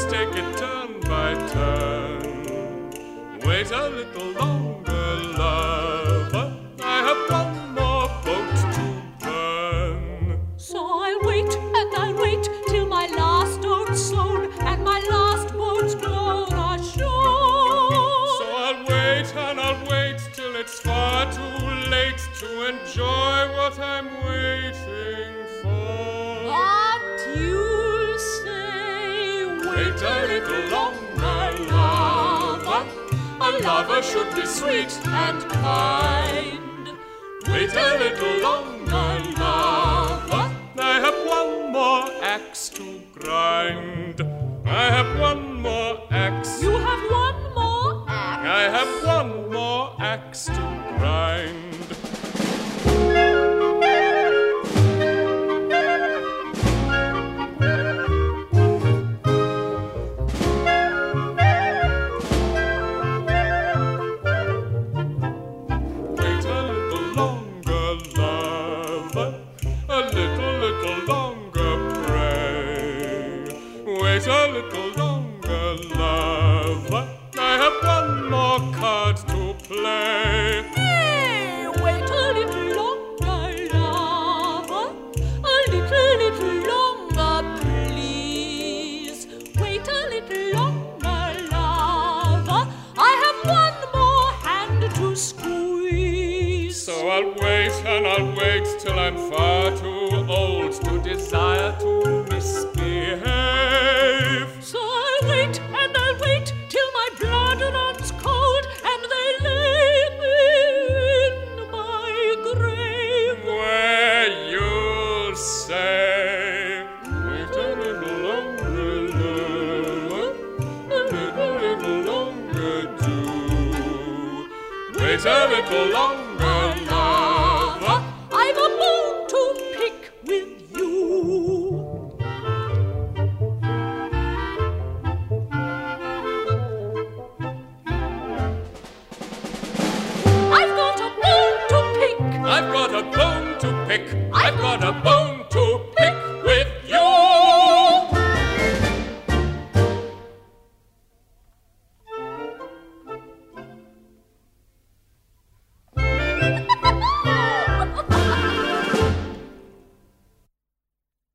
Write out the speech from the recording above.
Let's take it turn by turn. Wait a little longer, lover. I have one more boat to burn. So I'll wait and I'll wait till my last boat's sown and my last boat's blown ashore. So I'll wait and I'll wait till it's far too late to enjoy what I'm waiting Wait a little longer, lover. A lover should be sweet and kind. Wait a little longer, lover. I have one more axe to grind. I have one more axe. You have one more act. I have one more axe to grind. Wait a little longer, lover. I have one more card to play. Hey, wait a little longer, lover. A little, little longer, please. Wait a little longer, lover. I have one more hand to squeeze. So I'll wait and I'll wait till I'm far too old to desire to misbehave. Say, wait a little longer, lover, a little, little longer, do. Wait a little longer, lover. I've a bone to pick with you. I've got a bone to pick. I've got a bone to pick. I've got a bone to pick.